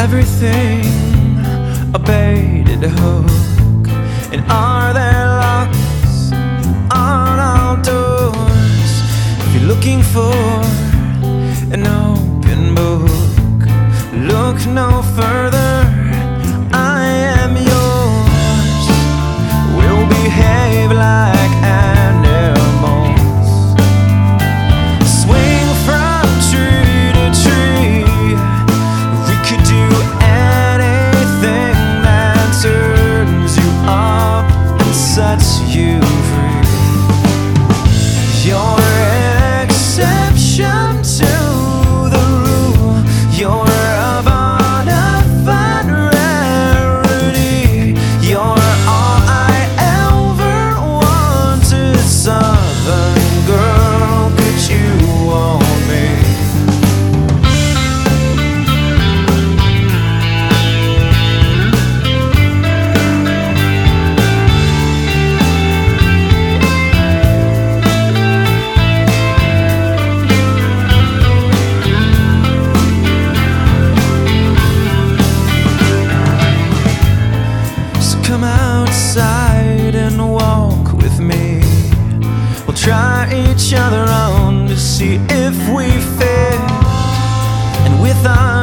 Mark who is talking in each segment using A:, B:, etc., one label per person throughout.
A: Everything a baited hook, and are there locks on our doors? If you're looking for an open book, look no further. And walk with me. We'll try each other on to see if we fit. And with our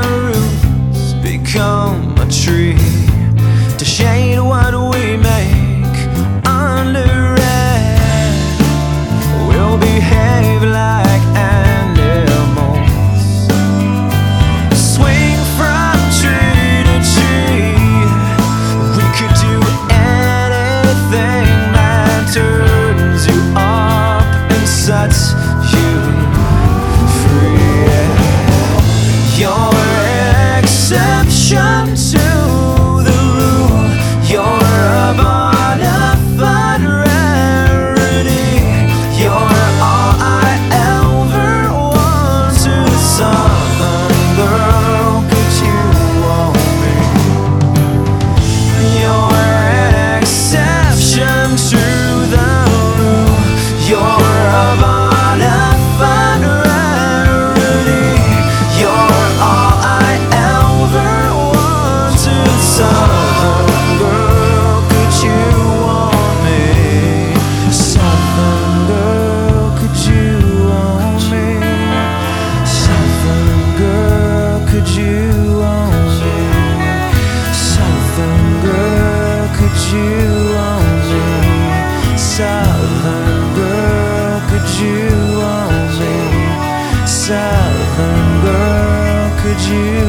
A: de